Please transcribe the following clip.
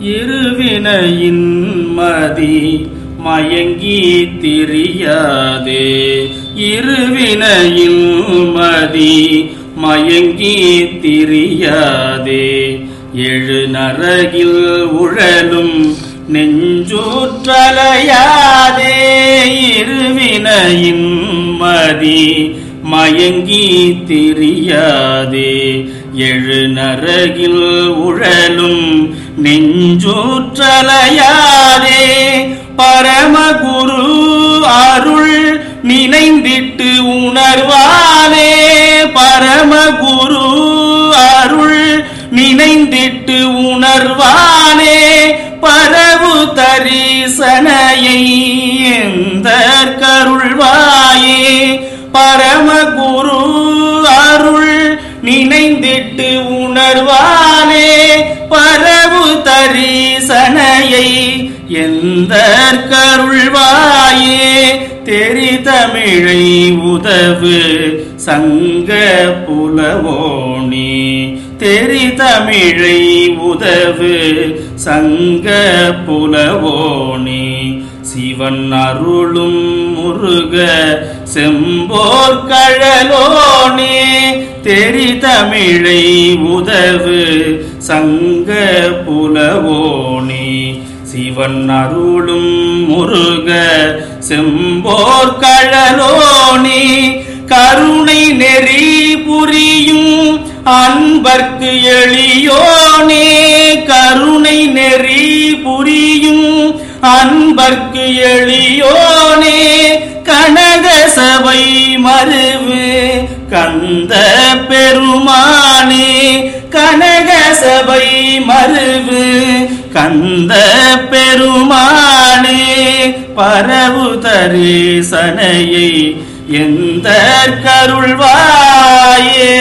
இருவினையின் மதி மயங்கி திரியாதே. இருவினையில் மதி மயங்கி திரியாதே. எழு நரகில் உழலும் நெஞ்சூற்றலையாதே. இருவினையின் மதி மயங்கி திரியாதே. எழு நரகில் உழலும் நெஞ்சூற்றலையாதே. பரமகுரு அருள் நினைந்திட்டு உணர்வானே பரமகுரு அருள் நினைந்திட்டு உணர்வானே பரவு தரிசனையை எந்த கருள்வா பரமகுரு அருள் நினைந்திட்டு உணர்வானே பரவு தரிசனையை எந்த கருள்வாயே தெரி தமிழை உதவு சங்க புலவோணி தெரி தமிழை உதவு சங்க புலவோணி சிவன் அருளும் முருக செம்போர் கழலோனே தெரி தமிழை உதவு சங்க புலவோனே. சிவன் அருளும் முருக செம்போர் கழலோனே கருணை நெறி புரியும் அன்பர்க்கு எளியோனே. கருணை நெறி புரியும் அன்பர்க்கு எளியோனே கனக சபை மருவு கந்த பெருமானே கனக சபை மருவு கந்த பெருமானே பரவு தரிசனையை எந்த கருள்வாயே.